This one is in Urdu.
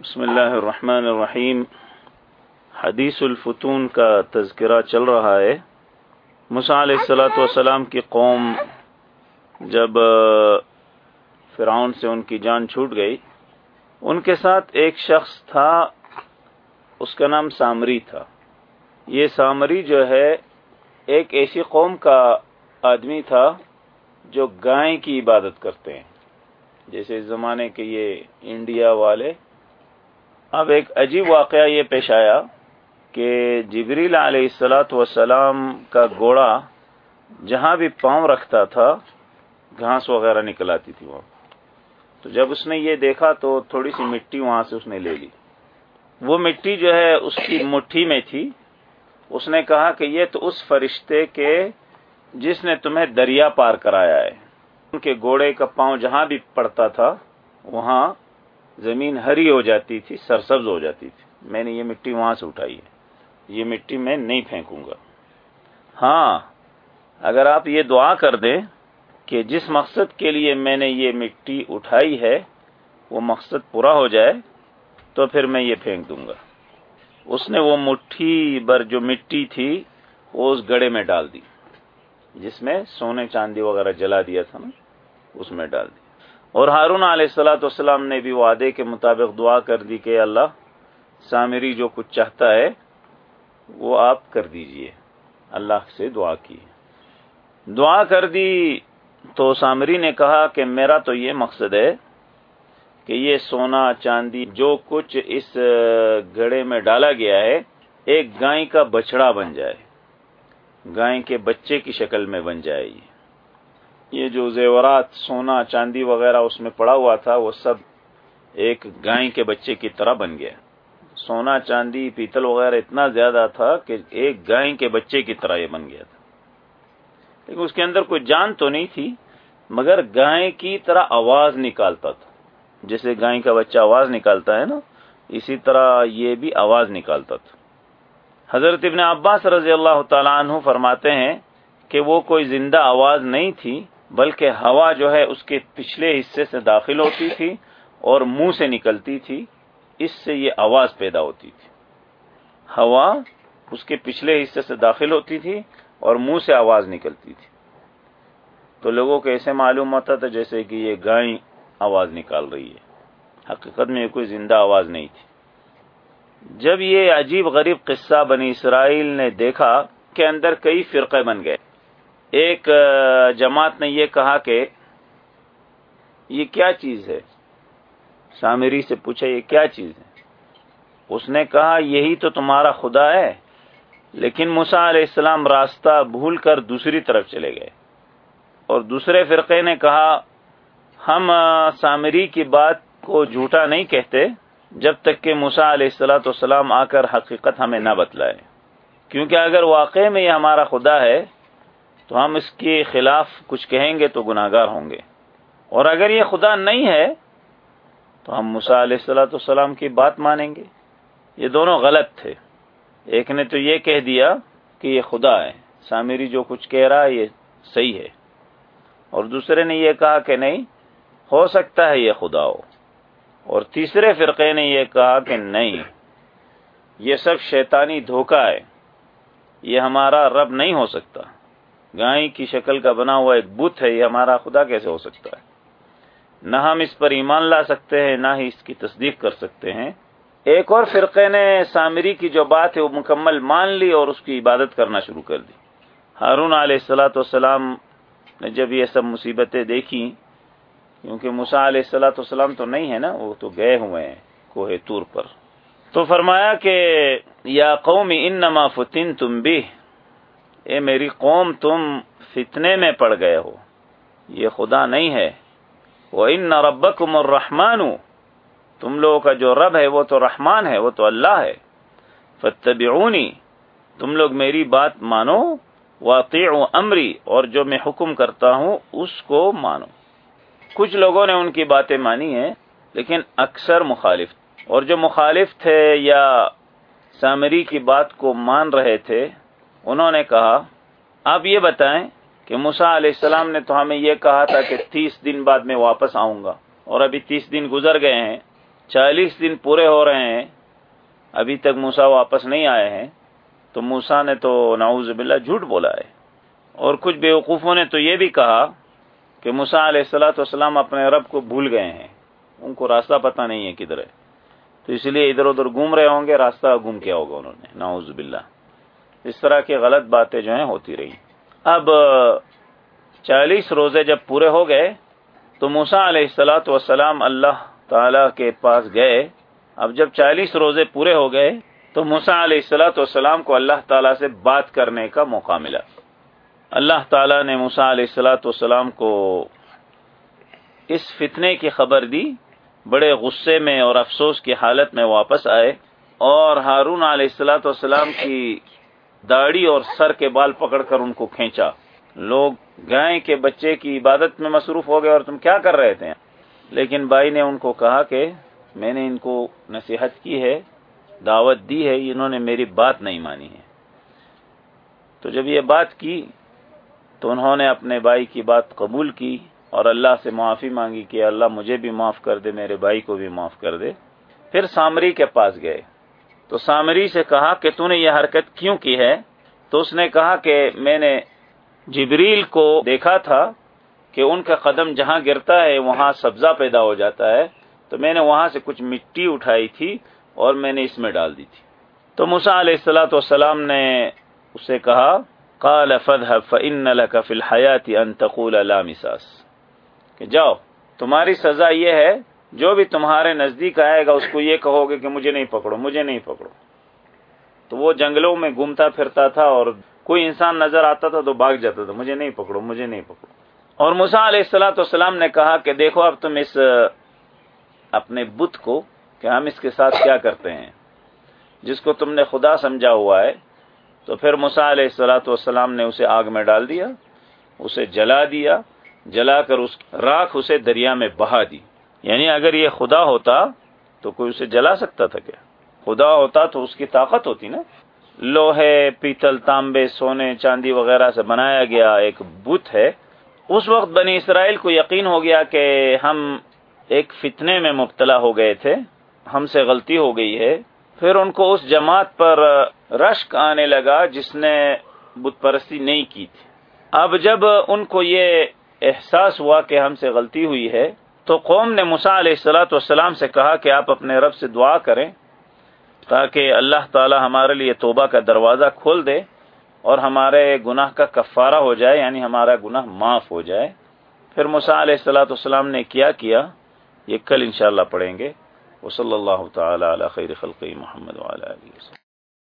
بسم اللہ الرحمن الرحیم۔ حدیث الفتون کا تذکرہ چل رہا ہے۔ مسا علیہ السلاۃ والسلام کی قوم جب فرعون سے ان کی جان چھوٹ گئی، ان کے ساتھ ایک شخص تھا، اس کا نام سامری تھا۔ یہ سامری جو ہے، ایک ایسی قوم کا آدمی تھا جو گائے کی عبادت کرتے ہیں۔ جیسے اس زمانے کے یہ انڈیا والے اب ایک عجیب واقعہ یہ پیش آیا کہ جبریل علیہ السلاۃ وسلام کا گھوڑا جہاں بھی پاؤں رکھتا تھا، گھاس وغیرہ نکل آتی تھی وہاں۔ تو جب اس نے یہ دیکھا تو تھوڑی سی مٹی وہاں سے اس نے لے لی۔ وہ مٹی جو ہے، اس کی مٹھی میں تھی۔ اس نے کہا کہ یہ تو اس فرشتے کے جس نے تمہیں دریا پار کرایا ہے۔ ان کے گھوڑے کا پاؤں جہاں بھی پڑتا تھا، وہاں زمین ہری ہو جاتی تھی، سرسبز ہو جاتی تھی۔ میں نے یہ مٹی وہاں سے اٹھائی ہے۔ یہ مٹی میں نہیں پھینکوں گا۔ ہاں اگر آپ یہ دعا کر دیں کہ جس مقصد کے لیے میں نے یہ مٹی اٹھائی ہے، وہ مقصد پورا ہو جائے، تو پھر میں یہ پھینک دوں گا۔ اس نے وہ مٹھی بر جو مٹی تھی، وہ اس گڑے میں ڈال دی۔ جس میں سونے چاندی وغیرہ جلا دیا تھا نا، اس میں ڈال دی۔ اور ہارون علیہ السلاۃ والسلام نے بھی وعدے کے مطابق دعا کر دی کہ اللہ سامری جو کچھ چاہتا ہے وہ آپ کر دیجیے۔ اللہ سے دعا کی دعا کر دی تو سامری نے کہا کہ میرا تو یہ مقصد ہے کہ یہ سونا، چاندی، جو کچھ اس گھڑے میں ڈالا گیا ہے، ایک گائے کا بچڑا بن جائے۔ گائے کے بچے کی شکل میں بن جائے۔ یہ یہ جو زیورات، سونا، چاندی وغیرہ اس میں پڑا ہوا تھا، وہ سب ایک گائے کے بچے کی طرح بن گیا سونا، چاندی، پیتل وغیرہ اتنا زیادہ تھا کہ ایک گائے کے بچے کی طرح یہ بن گیا تھا۔ لیکن اس کے اندر کوئی جان تو نہیں تھی، مگر گائے کی طرح آواز نکالتا تھا۔ جیسے گائے کا بچہ آواز نکالتا ہے نا، اسی طرح یہ بھی آواز نکالتا تھا۔ حضرت ابن عباس رضی اللہ تعالیٰ عنہ فرماتے ہیں کہ وہ کوئی زندہ آواز نہیں تھی بلکہ ہوا جو ہے اس کے پچھلے حصے سے داخل ہوتی تھی اور منہ سے نکلتی تھی، اس سے یہ آواز پیدا ہوتی تھی۔ ہوا اس کے پچھلے حصے سے داخل ہوتی تھی اور منہ سے آواز نکلتی تھی۔ تو لوگوں کو ایسے معلوم ہوتا تھا جیسے کہ یہ گائے آواز نکال رہی ہے۔ حقیقت میں کوئی زندہ آواز نہیں تھی۔ جب یہ عجیب غریب قصہ بنی اسرائیل نے دیکھا کہ اندر کئی فرقے بن گئے۔ ایک جماعت نے یہ کہا کہ یہ کیا چیز ہے؟ سامری سے پوچھا، یہ کیا چیز ہے؟ اس نے کہا، یہی تو تمہارا خدا ہے، لیکن مسا علیہ السلام راستہ بھول کر دوسری طرف چلے گئے۔ اور دوسرے فرقے نے کہا، ہم سامری کی بات کو جھوٹا نہیں کہتے، جب تک کہ مسا علیہ السلاۃ والسلام آ کر حقیقت ہمیں نہ بتلائے۔ کیونکہ اگر واقع میں یہ ہمارا خدا ہے تو ہم اس کے خلاف کچھ کہیں گے تو گناگار ہوں گے۔ اور اگر یہ خدا نہیں ہے، تو ہم مسا علیہ السلاۃ السلام کی بات مانیں گے۔ یہ دونوں غلط تھے۔ ایک نے تو یہ کہہ دیا کہ یہ خدا ہے۔ سامری جو کچھ کہہ رہا ہے، یہ صحیح ہے۔ اور دوسرے نے یہ کہا کہ نہیں، ہو سکتا ہے یہ خدا ہو۔ اور تیسرے فرقے نے یہ کہا کہ نہیں، یہ سب شیطانی دھوکہ ہے۔ یہ ہمارا رب نہیں ہو سکتا۔ گائے کی شکل کا بنا ہوا ایک بت ہے، یہ ہمارا خدا کیسے ہو سکتا ہے؟ نہ ہم اس پر ایمان لا سکتے ہیں، نہ ہی اس کی تصدیق کر سکتے ہیں۔ ایک اور فرقے نے سامری کی جو بات ہے، وہ مکمل مان لی اور اس کی عبادت کرنا شروع کر دی۔ ہارون علیہ السلاۃ والسلام نے جب یہ سب مصیبتیں دیکھی کیونکہ مسا علیہ السلاۃ والسلام تو نہیں ہے نا، وہ تو گئے ہوئے ہیں کوہ تور پر۔ تو فرمایا کہ، یا قومی ان فتن تم بھی اے میری قوم، تم فتنے میں پڑ گئے ہو۔ یہ خدا نہیں ہے۔ وہ ان نہ ربکم اور تم لوگوں کا جو رب ہے، وہ تو رحمان ہے، وہ تو اللہ ہے۔ فتبعونی تم لوگ میری بات مانو۔ واقع امری اور جو میں حکم کرتا ہوں، اس کو مانو۔ کچھ لوگوں نے ان کی باتیں مانی ہیں، لیکن اکثر مخالف۔ اور جو مخالف تھے یا سامری کی بات کو مان رہے تھے انہوں نے کہا، آپ یہ بتائیں کہ مسا علیہ السلام نے تو ہمیں یہ کہا تھا کہ تیس دن بعد میں واپس آؤں گا۔ اور ابھی تیس دن گزر گئے ہیں، چالیس دن پورے ہو رہے ہیں، ابھی تک موسا واپس نہیں آئے ہیں۔ تو موسا نے تو نعوذ باللہ جھوٹ بولا ہے۔ اور کچھ بیوقوفوں نے تو یہ بھی کہا کہ موسا علیہ السلاۃ والسلام اپنے رب کو بھول گئے ہیں۔ ان کو راستہ پتہ نہیں ہے کدھر ہے۔ تو اس لیے ادھر ادھر گھوم رہے ہوں گے، راستہ گم کیا ہوگا انہوں نے۔ نعوذ باللہ۔ اس طرح کی غلط باتیں جو ہیں ہوتی رہی۔ اب، چالیس روزے جب پورے ہو گئے، تو موسا علیہ السلاۃ وسلام اللہ تعالی کے پاس گئے۔ اب جب چالیس روزے پورے ہو گئے، تو موسا علیہ السلاۃ والسلام کو اللہ تعالیٰ سے بات کرنے کا موقع ملا۔ اللہ تعالیٰ نے موسا علیہ السلاۃ والسلام کو اس فتنے کی خبر دی۔ بڑے غصے میں اور افسوس کی حالت میں واپس آئے اور ہارون علیہ السلاۃ والسلام کی داڑھی اور سر کے بال پکڑ کر ان کو کھینچا۔ لوگ گائے کے بچے کی عبادت میں مصروف ہو گئے اور تم کیا کر رہے تھے؟ لیکن بھائی نے ان کو کہا کہ میں نے ان کو نصیحت کی ہے، دعوت دی ہے، انہوں نے میری بات نہیں مانی ہے۔ تو جب یہ بات کی تو انہوں نے اپنے بھائی کی بات قبول کی اور اللہ سے معافی مانگی کہ اللہ مجھے بھی معاف کر دے، میرے بھائی کو بھی معاف کر دے۔ پھر سامری کے پاس گئے۔ تو سامری سے کہا کہ تو نے یہ حرکت کیوں کی ہے؟ تو اس نے کہا کہ میں نے جبریل کو دیکھا تھا کہ ان کا قدم جہاں گرتا ہے وہاں سبزہ پیدا ہو جاتا ہے۔ تو میں نے وہاں سے کچھ مٹی اٹھائی تھی اور میں نے اس میں ڈال دی تھی۔ تو مسا علیہ السلاۃ والسلام نے اسے کہا، قال فإن لك في الحياة ان تقول لا مساس۔ کہ جاؤ، تمہاری سزا یہ ہے جو بھی تمہارے نزدیک آئے گا اس کو یہ کہو گے کہ مجھے نہیں پکڑو، مجھے نہیں پکڑو۔ تو وہ جنگلوں میں گھومتا پھرتا تھا اور کوئی انسان نظر آتا تھا تو بھاگ جاتا تھا، مجھے نہیں پکڑو، مجھے نہیں پکڑو۔ اور مسا علیہ السلاۃ والسلام نے کہا کہ دیکھو، اب تم اس، اپنے بت کو کہ ہم اس کے ساتھ کیا کرتے ہیں۔ جس کو تم نے خدا سمجھا ہوا ہے، تو پھر مسا علیہ السلاۃ والسلام نے اسے آگ میں ڈال دیا، اسے جلا دیا، جلا کر اس راکھ اسے دریا میں بہا دی۔ یعنی اگر یہ خدا ہوتا تو کوئی اسے جلا سکتا تھا کیا؟ خدا ہوتا تو اس کی طاقت ہوتی نا؟ لوہے، پیتل، تانبے، سونے، چاندی وغیرہ سے بنایا گیا ایک بت ہے۔ اس وقت بنی اسرائیل کو یقین ہو گیا کہ ہم ایک فتنے میں مبتلا ہو گئے تھے، ہم سے غلطی ہو گئی ہے۔ پھر ان کو اس جماعت پر رشک آنے لگا جس نے بت پرستی نہیں کی تھی۔ اب جب ان کو یہ احساس ہوا کہ ہم سے غلطی ہوئی ہے تو قوم نے مسا علیہ السلاۃ والسلام سے کہا کہ آپ اپنے رب سے دعا کریں تاکہ اللہ تعالی ہمارے لیے توبہ کا دروازہ کھول دے اور ہمارے گناہ کا کفارہ ہو جائے یعنی ہمارا گناہ معاف ہو جائے۔ پھر مسا علیہ السلاۃ والسلام نے کیا کیا؟ یہ کل انشاءاللہ پڑھیں گے۔ وہ صلی اللہ تعالی علی خیر خلقی محمد وسلم۔